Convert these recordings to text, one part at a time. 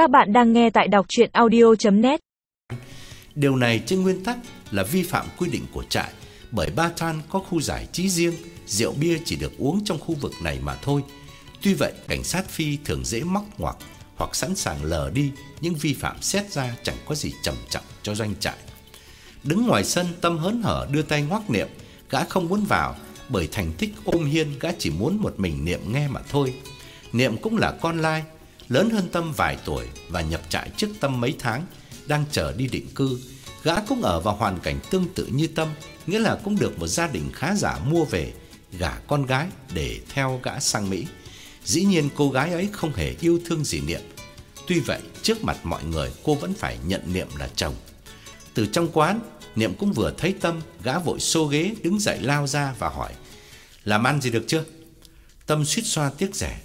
Các bạn đang nghe tại đọc chuyện audio.net Điều này trên nguyên tắc là vi phạm quy định của trại bởi Ba Than có khu giải trí riêng, rượu bia chỉ được uống trong khu vực này mà thôi. Tuy vậy, cảnh sát Phi thường dễ móc ngoặc hoặc sẵn sàng lờ đi những vi phạm xét ra chẳng có gì trầm trọng cho doanh trại. Đứng ngoài sân tâm hớn hở đưa tay ngoắc niệm, gã không muốn vào bởi thành tích ôm hiên gã chỉ muốn một mình niệm nghe mà thôi. Niệm cũng là con lai, lớn hơn Tâm vài tuổi và nhập trại trước Tâm mấy tháng, đang chờ đi định cư. Gã cũng ở vào hoàn cảnh tương tự như Tâm, nghĩa là cũng được một gia đình khá giả mua về, gả con gái để theo gã sang Mỹ. Dĩ nhiên cô gái ấy không hề yêu thương gì Niệm. Tuy vậy, trước mặt mọi người cô vẫn phải nhận Niệm là chồng. Từ trong quán, Niệm cũng vừa thấy Tâm, gã vội xô ghế đứng dậy lao ra và hỏi: "Làm ăn gì được chưa?" Tâm suýt xoa tiếc rẻ: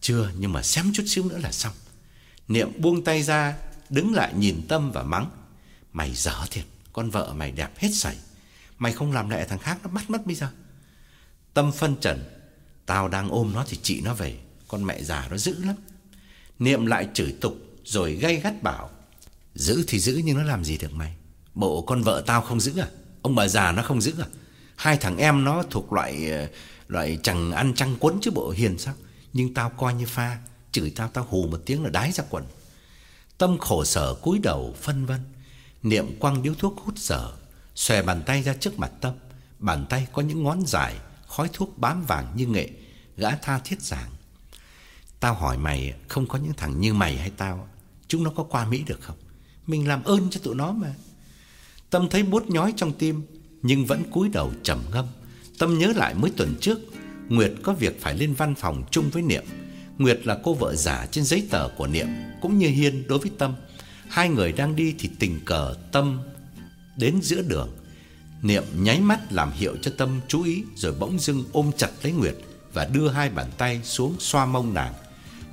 "Chưa, nhưng mà xém chút xíu nữa là xong." Niệm buông tay ra, đứng lại nhìn Tâm và mắng: "Mày dở thiệt, con vợ mày đẹp hết sảy. Mày không làm lại thằng khác nó bắt mất bây giờ." Tâm phân trần: "Tao đang ôm nó thì chị nó về, con mẹ già nó dữ lắm." Niệm lại chửi tục rồi gay gắt bảo: "Giữ thì giữ nhưng nó làm gì được mày? Bộ con vợ tao không giữ à? Ông bà già nó không giữ à? Hai thằng em nó thuộc loại ờ, loại chẳng ăn chăng quấn chứ bộ hiền sao? Nhưng tao coi như pha, chửi tao tao hù một tiếng là đái ra quần." Tâm khổ sở cúi đầu phân vân, Niệm quăng điếu thuốc hút sở xòe bàn tay ra trước mặt Tâm, bàn tay có những ngón dài, khói thuốc bám vàng như nghệ, gã tha thiết giảng: "Tao hỏi mày, không có những thằng như mày hay tao, chúng nó có qua Mỹ được không? Mình làm ơn cho tụi nó mà." Tâm thấy bút nhói trong tim, nhưng vẫn cúi đầu trầm ngâm. Tâm nhớ lại mới tuần trước, Nguyệt có việc phải lên văn phòng chung với Niệm. Nguyệt là cô vợ giả trên giấy tờ của Niệm, cũng như Hiên đối với Tâm. Hai người đang đi thì tình cờ Tâm đến giữa đường. Niệm nháy mắt làm hiệu cho Tâm chú ý rồi bỗng dưng ôm chặt lấy Nguyệt và đưa hai bàn tay xuống xoa mông nàng.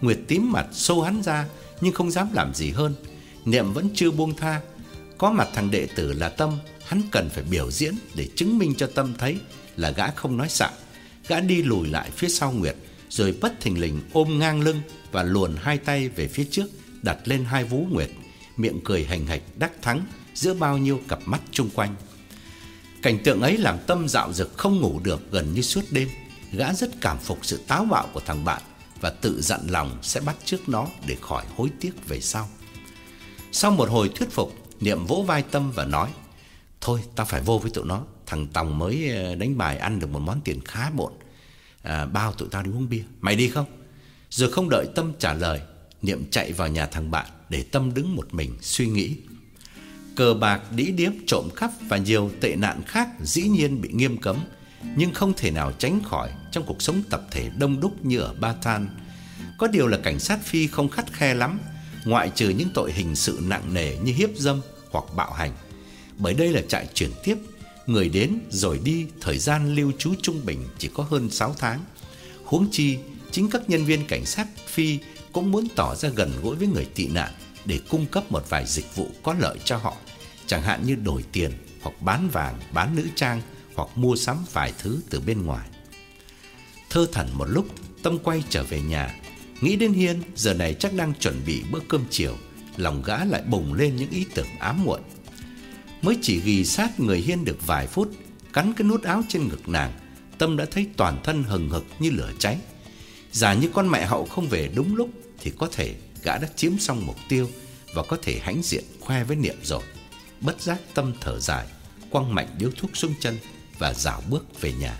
Nguyệt tím mặt xô hắn ra nhưng không dám làm gì hơn. Niệm vẫn chưa buông tha. Có mặt thằng đệ tử là Tâm, hắn cần phải biểu diễn để chứng minh cho Tâm thấy là gã không nói sạng. Gã đi lùi lại phía sau Nguyệt rồi bất thình lình ôm ngang lưng và luồn hai tay về phía trước, đặt lên hai vú Nguyệt, miệng cười hành hạch đắc thắng giữa bao nhiêu cặp mắt chung quanh. Cảnh tượng ấy làm Tâm dạo dực không ngủ được gần như suốt đêm. Gã rất cảm phục sự táo bạo của thằng bạn và tự dặn lòng sẽ bắt trước nó để khỏi hối tiếc về sau. Sau một hồi thuyết phục, Niệm vỗ vai Tâm và nói: "Thôi, ta phải vô với tụi nó, thằng Tòng mới ờ, đánh bài ăn được một món tiền khá bộn. À, bao tụi tao đi uống bia, mày đi không?" Rồi không đợi Tâm trả lời, Niệm chạy vào nhà thằng bạn để Tâm đứng một mình suy nghĩ. Cờ bạc, đĩ điếm, trộm cắp và nhiều tệ nạn khác dĩ nhiên bị nghiêm cấm, nhưng không thể nào tránh khỏi trong cuộc sống tập thể đông đúc như ở Ba Than. Có điều là cảnh sát Phi không khắt khe lắm, ngoại trừ những tội hình sự nặng nề như hiếp dâm hoặc bạo hành. Bởi đây là trại chuyển tiếp, người đến rồi đi, thời gian lưu trú trung bình chỉ có hơn 6 tháng. Huống chi, chính các nhân viên cảnh sát Phi cũng muốn tỏ ra gần gũi với người tị nạn để cung cấp một vài dịch vụ có lợi cho họ, chẳng hạn như đổi tiền hoặc bán vàng, bán nữ trang hoặc mua sắm vài thứ từ bên ngoài. Thơ thẩn một lúc, Tâm quay trở về nhà, nghĩ đến Hiên giờ này chắc đang chuẩn bị bữa cơm chiều, lòng gã lại bùng lên những ý tưởng ám muội. Mới chỉ ghi sát người Hiên được vài phút, cắn cái nút áo trên ngực nàng, Tâm đã thấy toàn thân hừng hực như lửa cháy. Giả như con mẹ hậu không về đúng lúc thì có thể gã đã chiếm xong mục tiêu và có thể hãnh diện khoe với Niệm rồi. Bất giác Tâm thở dài, quăng mạnh điếu thuốc xuống chân và dạo bước về nhà.